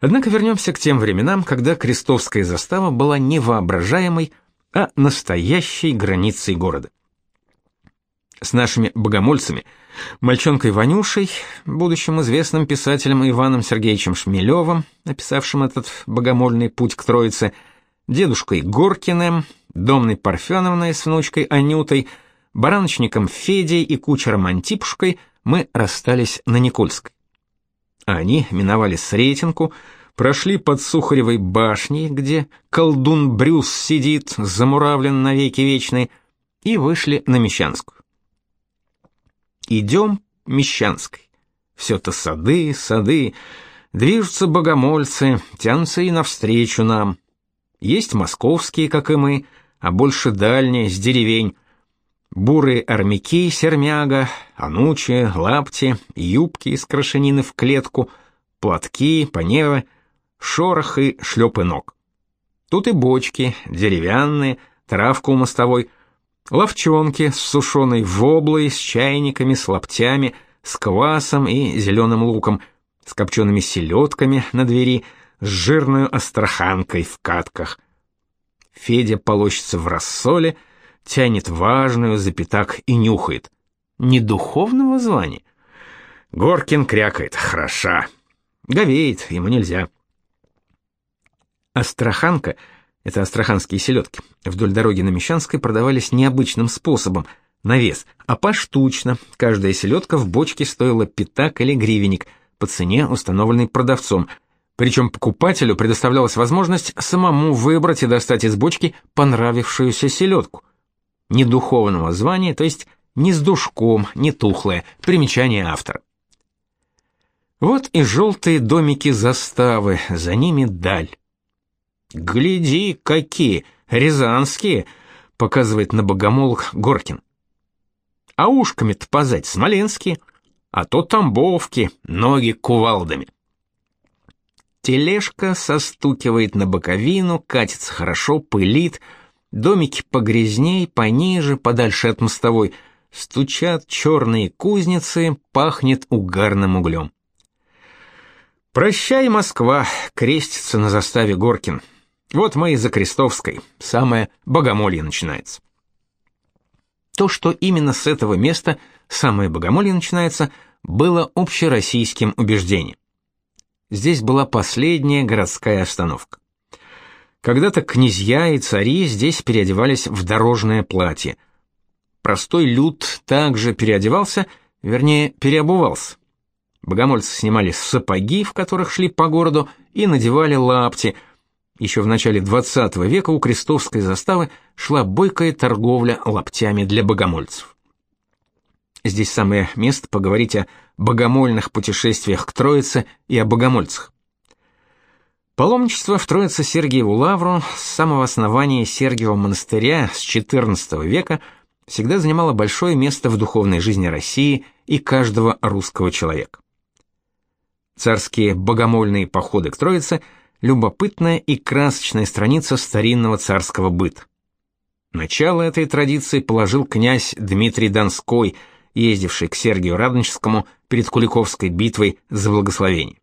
Однако вернемся к тем временам, когда крестовская застава была не воображаемой, а настоящей границей города. С нашими богомольцами, мальчонкой Ванюшей, будущим известным писателем Иваном Сергеевичем Шмелевым, написавшим этот богомольный путь к Троице, дедушкой Горкиным, домной Парфеновной с внучкой Анютой, бараночником Федей и кучером Антипушкой мы расстались на Никольской. Они миновали Сретенку, прошли под Сухаревой башней, где колдун Брюс сидит, замуравлен навеки вечный, и вышли на Мещанскую. Идем Мещанской. Все-то сады, сады, движутся богомольцы, тянутся и навстречу нам. Есть московские, как и мы, а больше дальние, с деревень. Бурые армяки, сермяга, анучи, лапти, юбки из крашенины в клетку, платки, поневы, шорох и шлепы ног. Тут и бочки, деревянные, травка у мостовой — ловчонки с сушеной воблой, с чайниками, с лаптями, с квасом и зеленым луком, с копчеными селедками на двери, с жирной астраханкой в катках. Федя полощется в рассоле, тянет важную за пятак и нюхает. Не духовного звания. Горкин крякает, хороша. Говеет, ему нельзя. Астраханка — это астраханские селедки. Вдоль дороги на Мещанской продавались необычным способом на вес, а поштучно. Каждая селедка в бочке стоила пятак или гривенник по цене, установленной продавцом. Причем покупателю предоставлялась возможность самому выбрать и достать из бочки понравившуюся селедку. Не духовного звания, то есть не с душком, не тухлое. Примечание автора. Вот и желтые домики заставы, за ними даль. Гляди, какие рязанские, показывает на богомолах Горкин. А ушками-то позать смоленские, а то тамбовки, ноги кувалдами. Тележка состукивает на боковину, катится хорошо, пылит, домики погрязней, пониже, подальше от мостовой, стучат черные кузницы, пахнет угарным углем. «Прощай, Москва!» — крестится на заставе Горкин. Вот мы и за Крестовской, самое богомолье начинается. То, что именно с этого места самое богомолье начинается, было общероссийским убеждением. Здесь была последняя городская остановка. Когда-то князья и цари здесь переодевались в дорожное платье. Простой люд также переодевался, вернее, переобувался. Богомольцы снимали сапоги, в которых шли по городу, и надевали лапти – еще в начале XX века у крестовской заставы шла бойкая торговля лаптями для богомольцев. Здесь самое место поговорить о богомольных путешествиях к Троице и о богомольцах. Паломничество в Троице-Сергиеву Лавру с самого основания Сергиева монастыря с XIV века всегда занимало большое место в духовной жизни России и каждого русского человека. Царские богомольные походы к Троице – любопытная и красочная страница старинного царского быта. Начало этой традиции положил князь Дмитрий Донской, ездивший к Сергию Радонежскому перед Куликовской битвой за благословение.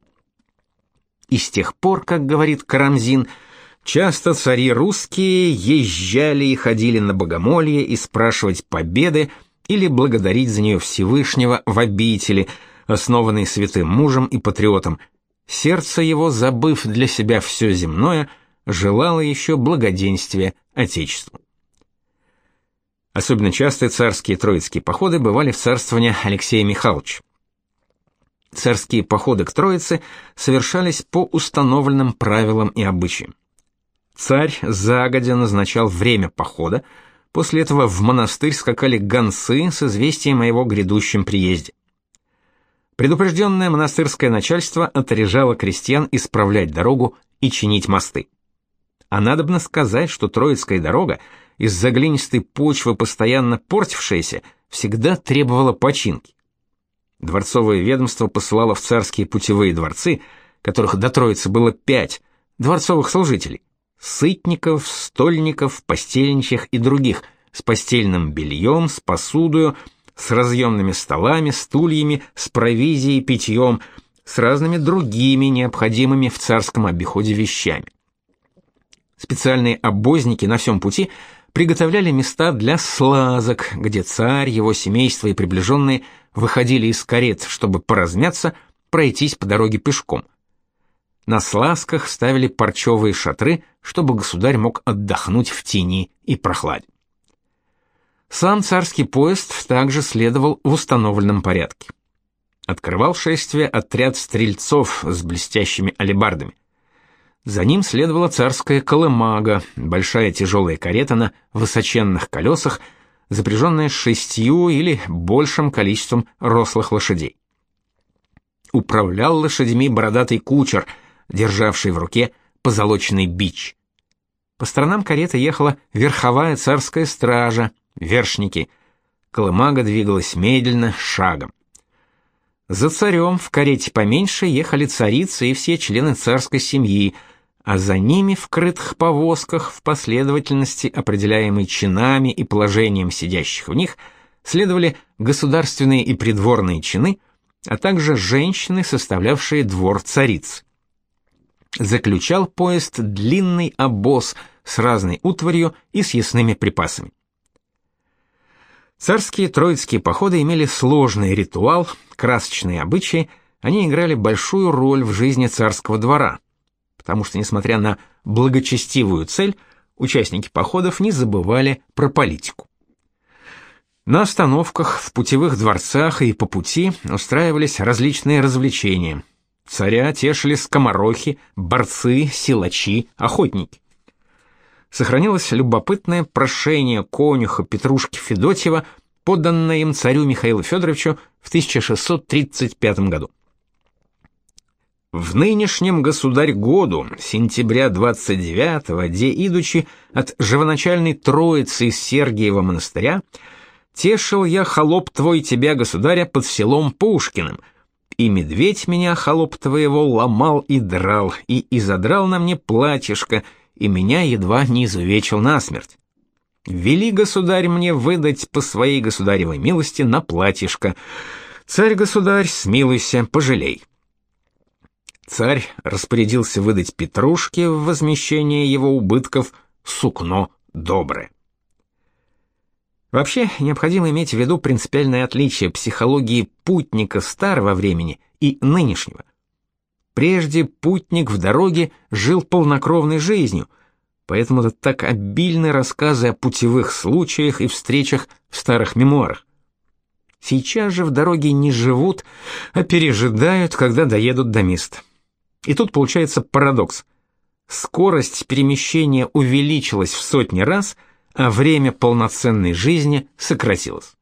И с тех пор, как говорит Карамзин, часто цари русские езжали и ходили на богомолье и спрашивать победы или благодарить за нее Всевышнего в обители, основанной святым мужем и патриотом, Сердце его, забыв для себя все земное, желало еще благоденствия Отечеству. Особенно часто царские троицкие походы бывали в царствовании Алексея Михайловича. Царские походы к Троице совершались по установленным правилам и обычаям. Царь загодя назначал время похода, после этого в монастырь скакали гонцы с известием о его грядущем приезде. Предупрежденное монастырское начальство отрежало крестьян исправлять дорогу и чинить мосты. А надобно сказать, что Троицкая дорога, из-за глинистой почвы постоянно портившаяся, всегда требовала починки. Дворцовое ведомство посылало в царские путевые дворцы, которых до Троицы было пять, дворцовых служителей, сытников, стольников, постельничьих и других, с постельным бельем, с посудою, с разъемными столами, стульями, с провизией, питьем, с разными другими необходимыми в царском обиходе вещами. Специальные обозники на всем пути приготовляли места для слазок, где царь, его семейство и приближенные выходили из карет, чтобы поразмяться, пройтись по дороге пешком. На слазках ставили парчевые шатры, чтобы государь мог отдохнуть в тени и прохладе. Сам царский поезд также следовал в установленном порядке. Открывал шествие отряд стрельцов с блестящими алебардами. За ним следовала царская колымага, большая тяжелая карета на высоченных колесах, запряженная шестью или большим количеством рослых лошадей. Управлял лошадьми бородатый кучер, державший в руке позолоченный бич. По сторонам кареты ехала верховая царская стража, вершники. Колымага двигалась медленно, шагом. За царем в карете поменьше ехали царицы и все члены царской семьи, а за ними в крытых повозках в последовательности, определяемой чинами и положением сидящих в них, следовали государственные и придворные чины, а также женщины, составлявшие двор цариц. Заключал поезд длинный обоз с разной утварью и с ясными припасами. Царские троицкие походы имели сложный ритуал, красочные обычаи, они играли большую роль в жизни царского двора, потому что, несмотря на благочестивую цель, участники походов не забывали про политику. На остановках, в путевых дворцах и по пути устраивались различные развлечения. Царя тешили скоморохи, борцы, силачи, охотники сохранилось любопытное прошение конюха Петрушки Федотьева, поданное им царю Михаилу Федоровичу в 1635 году. В нынешнем государь году, сентября 29-го, де идучи от живоначальной троицы из Сергиева монастыря, тешил я холоп твой тебя, государя, под селом Пушкиным, и медведь меня, холоп твоего, ломал и драл, и изодрал на мне платьишко, и меня едва не изувечил насмерть. Вели, государь, мне выдать по своей государевой милости на платьишко. Царь-государь, смилуйся, пожалей. Царь распорядился выдать Петрушке в возмещение его убытков сукно доброе. Вообще, необходимо иметь в виду принципиальное отличие психологии путника старого времени и нынешнего – Прежде путник в дороге жил полнокровной жизнью, поэтому это так обильны рассказы о путевых случаях и встречах в старых мемуарах. Сейчас же в дороге не живут, а пережидают, когда доедут до места. И тут получается парадокс. Скорость перемещения увеличилась в сотни раз, а время полноценной жизни сократилось.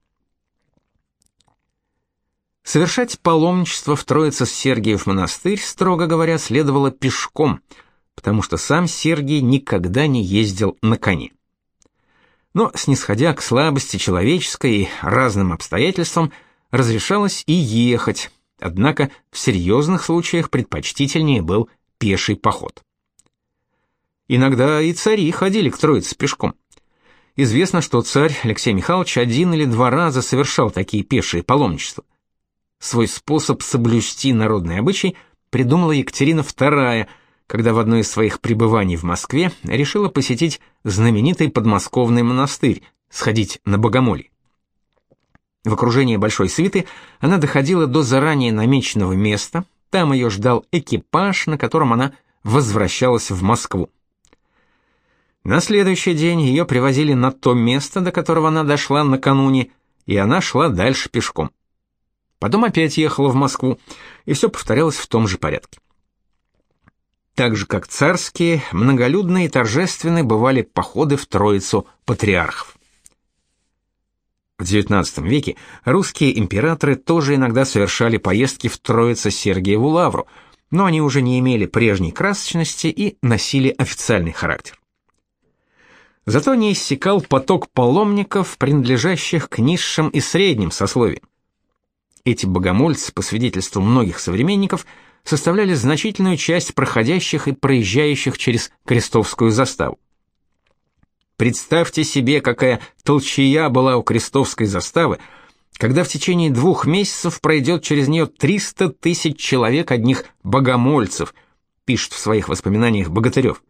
Совершать паломничество в Троице-Сергиев монастырь, строго говоря, следовало пешком, потому что сам Сергий никогда не ездил на коне. Но, снисходя к слабости человеческой и разным обстоятельствам, разрешалось и ехать, однако в серьезных случаях предпочтительнее был пеший поход. Иногда и цари ходили к Троице пешком. Известно, что царь Алексей Михайлович один или два раза совершал такие пешие паломничества. Свой способ соблюсти народный обычай придумала Екатерина II, когда в одно из своих пребываний в Москве решила посетить знаменитый подмосковный монастырь, сходить на богомолье. В окружении большой свиты она доходила до заранее намеченного места, там ее ждал экипаж, на котором она возвращалась в Москву. На следующий день ее привозили на то место, до которого она дошла накануне, и она шла дальше пешком. Потом опять ехала в Москву, и все повторялось в том же порядке. Так же, как царские, многолюдные и торжественные бывали походы в Троицу патриархов. В XIX веке русские императоры тоже иногда совершали поездки в Троице-Сергиеву лавру, но они уже не имели прежней красочности и носили официальный характер. Зато не иссякал поток паломников, принадлежащих к низшим и средним сословиям. Эти богомольцы, по свидетельству многих современников, составляли значительную часть проходящих и проезжающих через Крестовскую заставу. Представьте себе, какая толчая была у Крестовской заставы, когда в течение двух месяцев пройдет через нее 300 тысяч человек одних богомольцев, пишет в своих воспоминаниях Богатырев.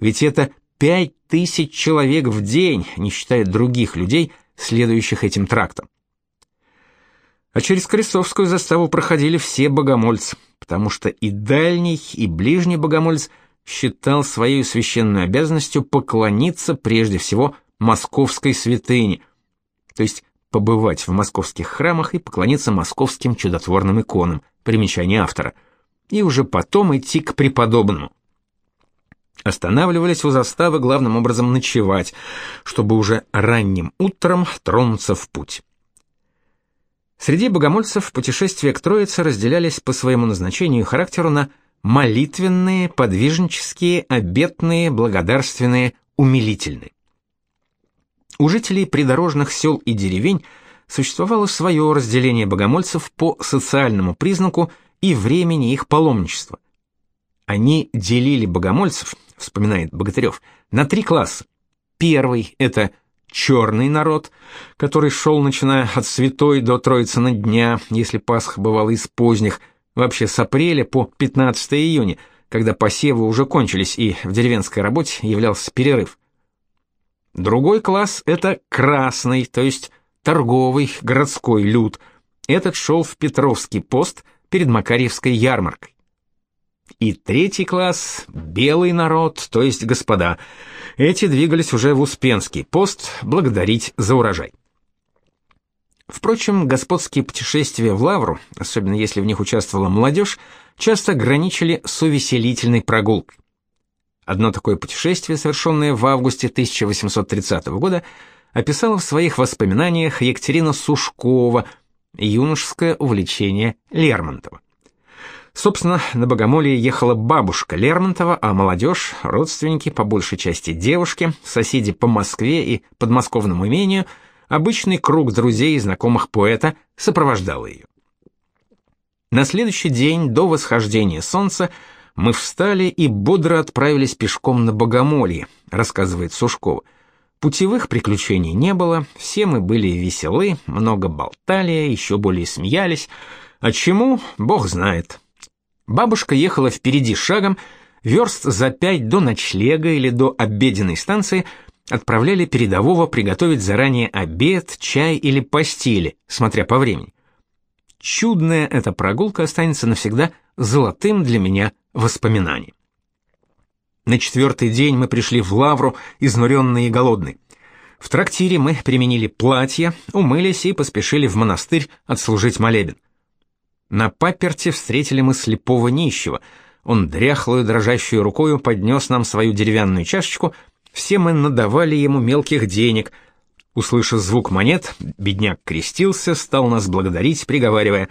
Ведь это пять тысяч человек в день, не считая других людей, следующих этим трактом. А через Крестовскую заставу проходили все богомольцы, потому что и дальний, и ближний богомольц считал своей священной обязанностью поклониться прежде всего московской святыне, то есть побывать в московских храмах и поклониться московским чудотворным иконам, примечание автора, и уже потом идти к преподобному. Останавливались у заставы главным образом ночевать, чтобы уже ранним утром тронуться в путь. Среди богомольцев путешествия к Троице разделялись по своему назначению и характеру на молитвенные, подвижнические, обетные, благодарственные, умилительные. У жителей придорожных сел и деревень существовало свое разделение богомольцев по социальному признаку и времени их паломничества. Они делили богомольцев, вспоминает Богатырев, на три класса. Первый – это черный народ, который шел, начиная от Святой до Троицына дня, если Пасха бывала из поздних, вообще с апреля по 15 июня, когда посевы уже кончились и в деревенской работе являлся перерыв. Другой класс – это красный, то есть торговый городской люд. Этот шел в Петровский пост перед Макарьевской ярмаркой. И третий класс – белый народ, то есть господа. Эти двигались уже в Успенский пост благодарить за урожай. Впрочем, господские путешествия в Лавру, особенно если в них участвовала молодежь, часто граничили с увеселительной прогулкой. Одно такое путешествие, совершенное в августе 1830 года, описала в своих воспоминаниях Екатерина Сушкова, юношеское увлечение Лермонтова. Собственно, на Богомолье ехала бабушка Лермонтова, а молодежь, родственники, по большей части девушки, соседи по Москве и подмосковному имению, обычный круг друзей и знакомых поэта сопровождал ее. На следующий день до восхождения солнца мы встали и бодро отправились пешком на Богомолье, рассказывает Сушкова. Путевых приключений не было, все мы были веселы, много болтали, еще более смеялись. А чему, бог знает. Бабушка ехала впереди шагом, верст за пять до ночлега или до обеденной станции отправляли передового приготовить заранее обед, чай или постели, смотря по времени. Чудная эта прогулка останется навсегда золотым для меня воспоминанием. На четвертый день мы пришли в Лавру, изнуренные и голодные. В трактире мы применили платья, умылись и поспешили в монастырь отслужить молебен. На паперте встретили мы слепого нищего. Он дряхлую дрожащую рукою поднес нам свою деревянную чашечку. Все мы надавали ему мелких денег. Услышав звук монет, бедняк крестился, стал нас благодарить, приговаривая: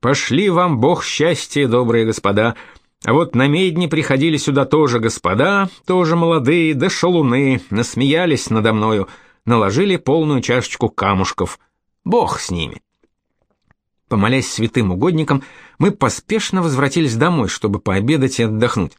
"Пошли вам Бог счастья, добрые господа. А вот на медне приходили сюда тоже господа, тоже молодые, да шалуны, насмеялись надо мною, наложили полную чашечку камушков. Бог с ними". Помолясь святым угодникам, мы поспешно возвратились домой, чтобы пообедать и отдохнуть.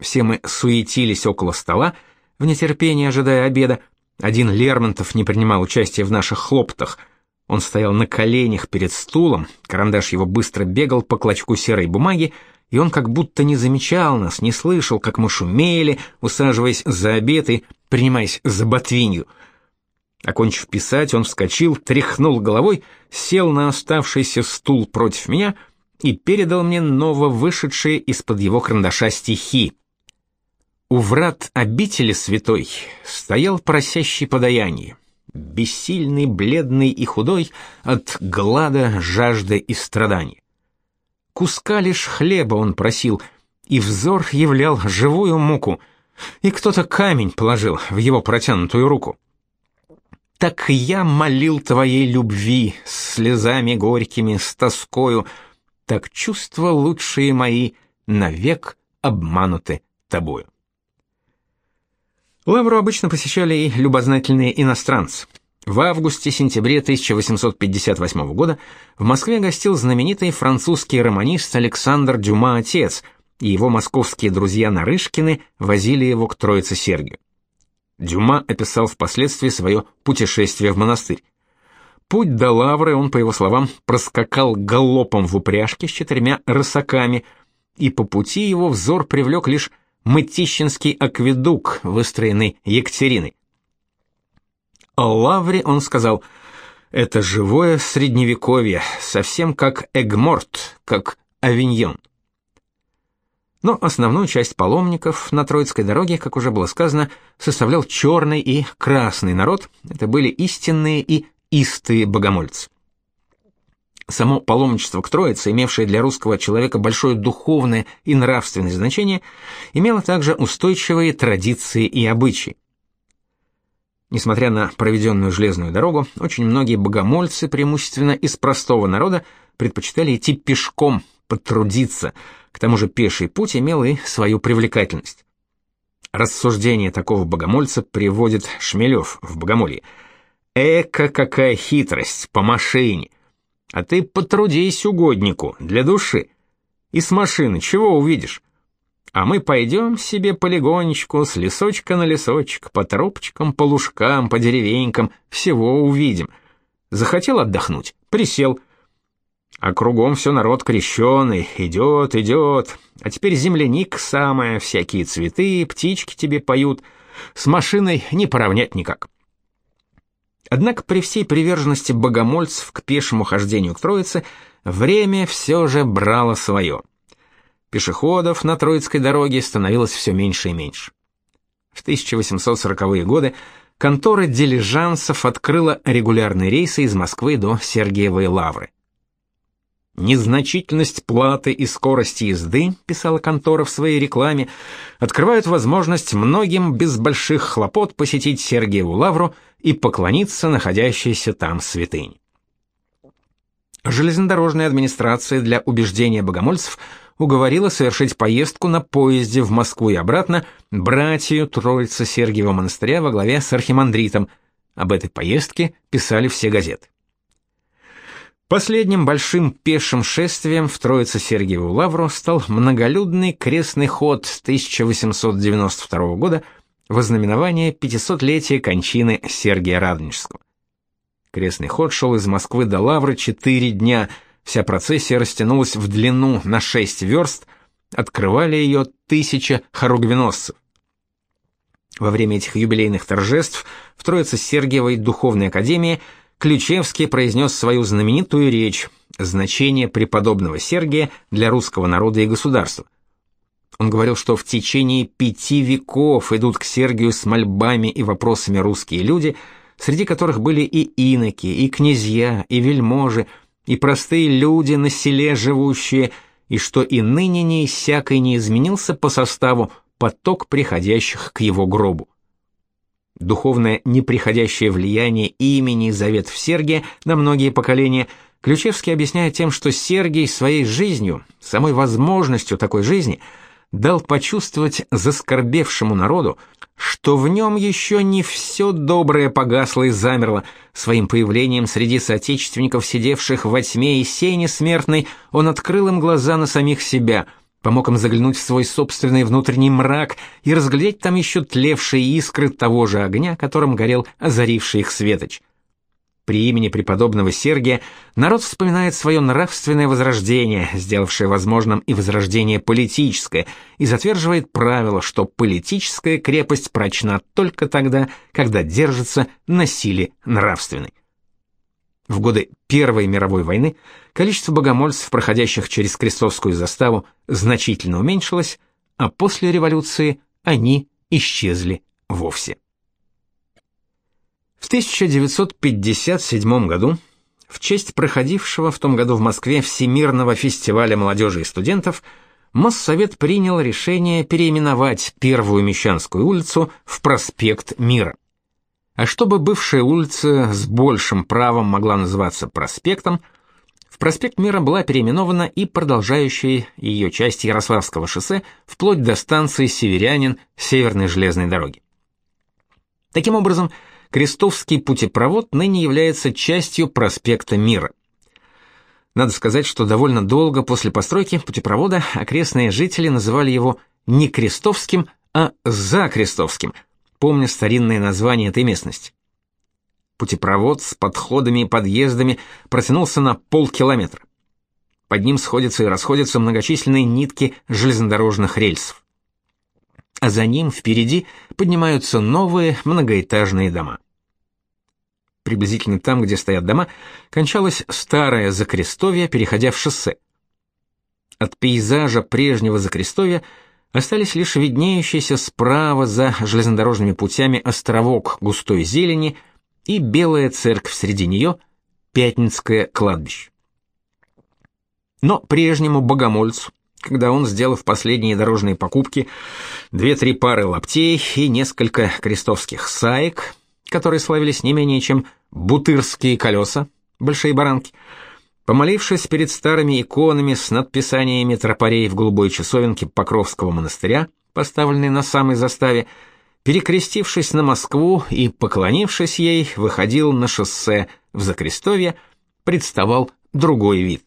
Все мы суетились около стола, в нетерпении ожидая обеда. Один Лермонтов не принимал участия в наших хлоптах. Он стоял на коленях перед стулом, карандаш его быстро бегал по клочку серой бумаги, и он как будто не замечал нас, не слышал, как мы шумели, усаживаясь за обед и принимаясь за ботвинью — Окончив писать, он вскочил, тряхнул головой, сел на оставшийся стул против меня и передал мне ново вышедшие из-под его карандаша стихи. У врат обители святой стоял просящий подаяние, бессильный, бледный и худой от глада, жажды и страданий. Куска лишь хлеба он просил, и взор являл живую муку, и кто-то камень положил в его протянутую руку. Так я молил твоей любви с слезами горькими, с тоскою, так чувства лучшие мои навек обмануты тобою. Лавру обычно посещали и любознательные иностранцы. В августе-сентябре 1858 года в Москве гостил знаменитый французский романист Александр Дюма отец, и его московские друзья Нарышкины возили его к Троице Сергию. Дюма описал впоследствии свое путешествие в монастырь. путь до Лавры он, по его словам, проскакал галопом в упряжке с четырьмя рысаками, и по пути его взор привлек лишь Мытищинский акведук, выстроенный Екатериной. О Лавре он сказал: "Это живое средневековье, совсем как Эгморт, как Авиньон". Но основную часть паломников на Троицкой дороге, как уже было сказано, составлял черный и красный народ. Это были истинные и истые богомольцы. Само паломничество к Троице, имевшее для русского человека большое духовное и нравственное значение, имело также устойчивые традиции и обычаи. Несмотря на проведенную железную дорогу, очень многие богомольцы, преимущественно из простого народа, предпочитали идти пешком, потрудиться. К тому же пеший путь имел и свою привлекательность. Рассуждение такого богомольца приводит Шмелев в Богомолье. «Эка какая хитрость, по машине! А ты потрудись угоднику, для души. И с машины чего увидишь? А мы пойдем себе полигонечку, с лесочка на лесочек, по тропочкам, по лужкам, по деревенькам, всего увидим. Захотел отдохнуть, присел. А кругом все народ крещеный, идет, идет. А теперь земляник самая, всякие цветы, птички тебе поют. С машиной не поравнять никак. Однако при всей приверженности богомольцев к пешему хождению к Троице, время все же брало свое. Пешеходов на Троицкой дороге становилось все меньше и меньше. В 1840-е годы контора дилижансов открыла регулярные рейсы из Москвы до Сергиевой Лавры. Незначительность платы и скорость езды, писала контора в своей рекламе, открывают возможность многим без больших хлопот посетить Сергиеву Лавру и поклониться находящейся там святыне. Железнодорожная администрация для убеждения богомольцев уговорила совершить поездку на поезде в Москву и обратно братью Троицы Сергиева монастыря во главе с архимандритом. Об этой поездке писали все газеты. Последним большим пешим шествием в Троице-Сергиеву лавру стал многолюдный крестный ход 1892 года в ознаменование 500-летия кончины Сергия Радонежского. Крестный ход шел из Москвы до Лавры четыре дня, вся процессия растянулась в длину на шесть верст, открывали ее тысяча хоругвеносцев. Во время этих юбилейных торжеств в Троице-Сергиевой духовной академии – Ключевский произнес свою знаменитую речь «Значение преподобного Сергия для русского народа и государства». Он говорил, что в течение пяти веков идут к Сергию с мольбами и вопросами русские люди, среди которых были и иноки, и князья, и вельможи, и простые люди на селе живущие, и что и ныне не иссякой не изменился по составу поток приходящих к его гробу. Духовное неприходящее влияние имени Заветов Сергия на многие поколения, Ключевский объясняет тем, что Сергий своей жизнью, самой возможностью такой жизни, дал почувствовать заскорбевшему народу, что в нем еще не все доброе погасло и замерло. Своим появлением среди соотечественников, сидевших во тьме и сене смертной, он открыл им глаза на самих себя – помог им заглянуть в свой собственный внутренний мрак и разглядеть там еще тлевшие искры того же огня, которым горел озаривший их светоч. При имени преподобного Сергия народ вспоминает свое нравственное возрождение, сделавшее возможным и возрождение политическое, и затверживает правило, что политическая крепость прочна только тогда, когда держится на силе нравственной. В годы Первой мировой войны количество богомольцев, проходящих через Крестовскую заставу, значительно уменьшилось, а после революции они исчезли вовсе. В 1957 году в честь проходившего в том году в Москве Всемирного фестиваля молодежи и студентов Моссовет принял решение переименовать Первую Мещанскую улицу в Проспект Мира. А чтобы бывшая улица с большим правом могла называться проспектом, в проспект Мира была переименована и продолжающая ее часть Ярославского шоссе вплоть до станции Северянин Северной железной дороги. Таким образом, Крестовский путепровод ныне является частью проспекта Мира. Надо сказать, что довольно долго после постройки путепровода окрестные жители называли его не Крестовским, а Закрестовским – помня старинное название этой местности. Путепровод с подходами и подъездами протянулся на полкилометра. Под ним сходятся и расходятся многочисленные нитки железнодорожных рельсов. А за ним впереди поднимаются новые многоэтажные дома. Приблизительно там, где стоят дома, кончалось старое закрестовье, переходя в шоссе. От пейзажа прежнего закрестовья остались лишь виднеющийся справа за железнодорожными путями островок густой зелени и белая церковь среди нее — Пятницкое кладбище. Но прежнему богомольцу, когда он, сделав последние дорожные покупки, две-три пары лаптей и несколько крестовских саек, которые славились не менее чем бутырские колеса, большие баранки, Помолившись перед старыми иконами с надписаниями тропарей в голубой часовенке Покровского монастыря, поставленной на самой заставе, перекрестившись на Москву и поклонившись ей, выходил на шоссе в Закрестовье, представал другой вид.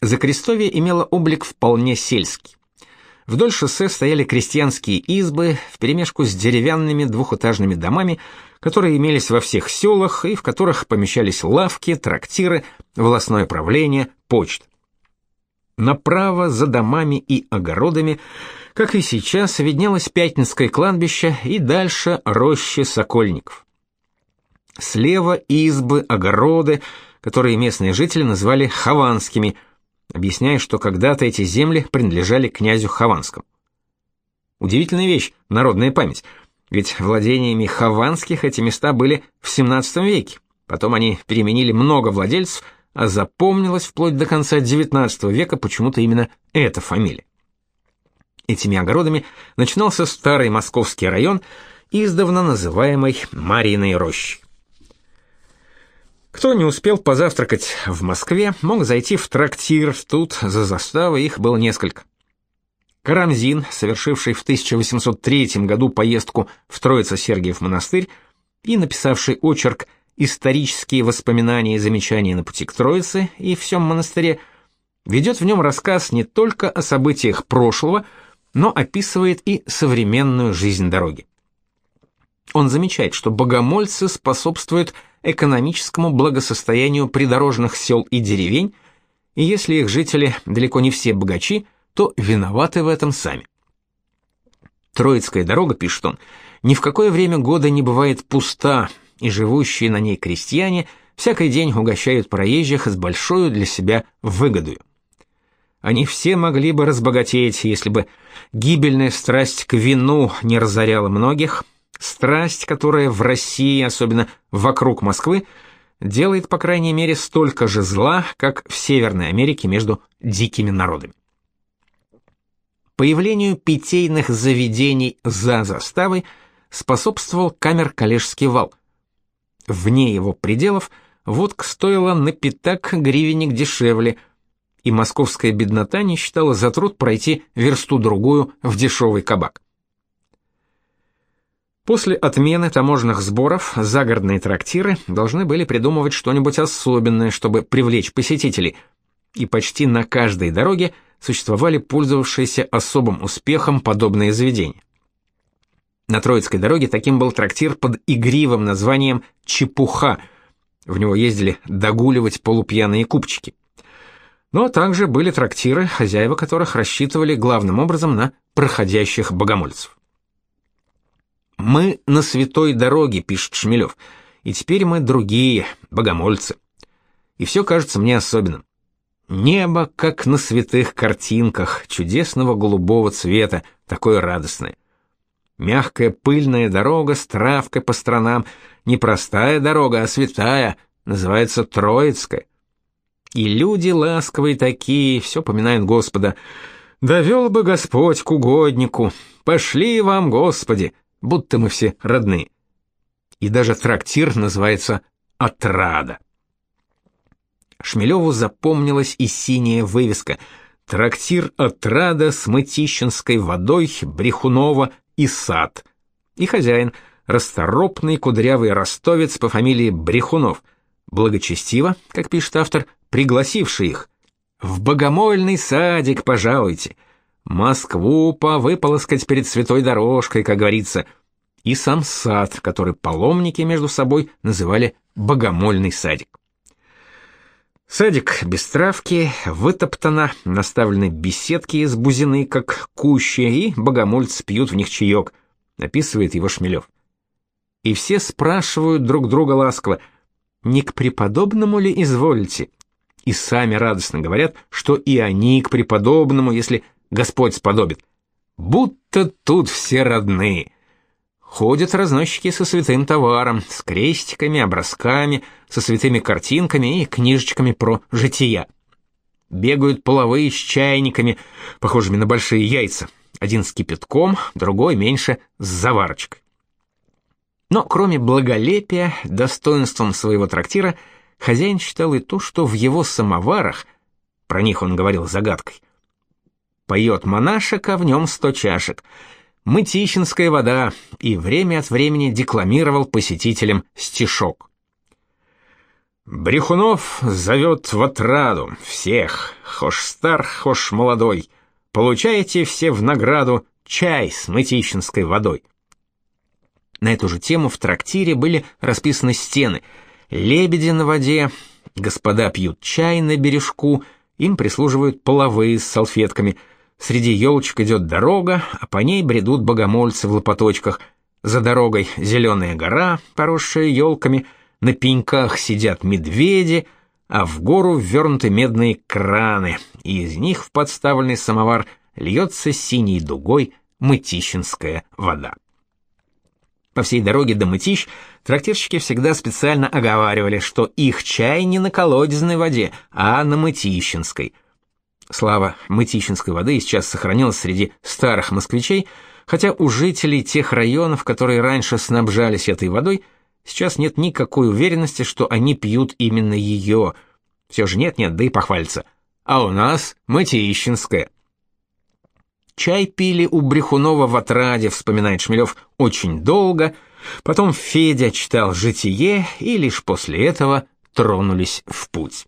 Закрестовье имело облик вполне сельский. Вдоль шоссе стояли крестьянские избы вперемешку с деревянными двухэтажными домами, которые имелись во всех селах и в которых помещались лавки, трактиры, волосное правление, почта. Направо за домами и огородами, как и сейчас, виднелось Пятницкое кладбище и дальше рощи сокольников. Слева избы, огороды, которые местные жители назвали хованскими, объясняя, что когда-то эти земли принадлежали князю Хованскому. Удивительная вещь народная память – ведь владениями хованских эти места были в 17 веке. Потом они переменили много владельцев, а запомнилась вплоть до конца XIX века почему-то именно эта фамилия. Этими огородами начинался старый московский район, издавна называемый Мариной рощей. Кто не успел позавтракать в Москве, мог зайти в трактир, тут за заставой их было несколько. Карамзин, совершивший в 1803 году поездку в Троице-Сергиев монастырь и написавший очерк «Исторические воспоминания и замечания на пути к Троице и всем монастыре», ведет в нем рассказ не только о событиях прошлого, но описывает и современную жизнь дороги. Он замечает, что богомольцы способствуют экономическому благосостоянию придорожных сел и деревень, и если их жители далеко не все богачи, то виноваты в этом сами. Троицкая дорога, пишет он, ни в какое время года не бывает пуста, и живущие на ней крестьяне всякий день угощают проезжих с большой для себя выгодой. Они все могли бы разбогатеть, если бы гибельная страсть к вину не разоряла многих, страсть, которая в России, особенно вокруг Москвы, делает, по крайней мере, столько же зла, как в Северной Америке между дикими народами. Появлению питейных заведений за заставой способствовал камер-коллежский вал. Вне его пределов водка стоила на пятак гривенник дешевле, и московская беднота не считала за труд пройти версту-другую в дешевый кабак. После отмены таможенных сборов загородные трактиры должны были придумывать что-нибудь особенное, чтобы привлечь посетителей, и почти на каждой дороге – существовали пользовавшиеся особым успехом подобные заведения. На Троицкой дороге таким был трактир под игривым названием «Чепуха». В него ездили догуливать полупьяные купчики. Но также были трактиры, хозяева которых рассчитывали главным образом на проходящих богомольцев. «Мы на святой дороге», — пишет Шмелев, — «и теперь мы другие, богомольцы. И все кажется мне особенным. Небо, как на святых картинках, чудесного голубого цвета, такое радостное. Мягкая пыльная дорога с травкой по сторонам, не простая дорога, а святая, называется Троицкая. И люди ласковые такие, все поминают Господа. Довел бы Господь к угоднику, пошли вам, Господи, будто мы все родные. И даже трактир называется «Отрада». Шмелеву запомнилась и синяя вывеска «Трактир Отрада с мытищинской водой, Брехунова и сад». И хозяин, расторопный кудрявый ростовец по фамилии Брехунов, благочестиво, как пишет автор, пригласивший их. «В богомольный садик пожалуйте, Москву повыполоскать перед святой дорожкой, как говорится, и сам сад, который паломники между собой называли Богомольный садик. Садик без травки, вытоптано, наставлены беседки из бузины, как кущи, и богомольцы пьют в них чаек, описывает его Шмелев. И все спрашивают друг друга ласково, не к преподобному ли изволите? И сами радостно говорят, что и они к преподобному, если Господь сподобит. Будто тут все родные. Ходят разносчики со святым товаром, с крестиками, образками, со святыми картинками и книжечками про жития. Бегают половые с чайниками, похожими на большие яйца. Один с кипятком, другой меньше с заварочкой. Но кроме благолепия, достоинством своего трактира, хозяин считал и то, что в его самоварах, про них он говорил загадкой, поет монашек, а в нем сто чашек — Мытищинская вода, и время от времени декламировал посетителям стишок. Брехунов зовет в отраду всех, хошь стар, хошь молодой, получаете все в награду чай с мытищинской водой. На эту же тему в трактире были расписаны стены. Лебеди на воде, господа пьют чай на бережку, им прислуживают половые с салфетками – Среди елочек идет дорога, а по ней бредут богомольцы в лопаточках. За дорогой зеленая гора, поросшая елками, на пеньках сидят медведи, а в гору ввернуты медные краны, и из них в подставленный самовар льется синей дугой мытищинская вода. По всей дороге до Мытищ трактирщики всегда специально оговаривали, что их чай не на колодезной воде, а на Мытищинской – Слава мытищинской воды сейчас сохранилась среди старых москвичей, хотя у жителей тех районов, которые раньше снабжались этой водой, сейчас нет никакой уверенности, что они пьют именно ее. Все же нет-нет, да и похвалится. А у нас мытищинская. Чай пили у Брехунова в отраде, вспоминает Шмелев, очень долго, потом Федя читал «Житие», и лишь после этого тронулись в путь.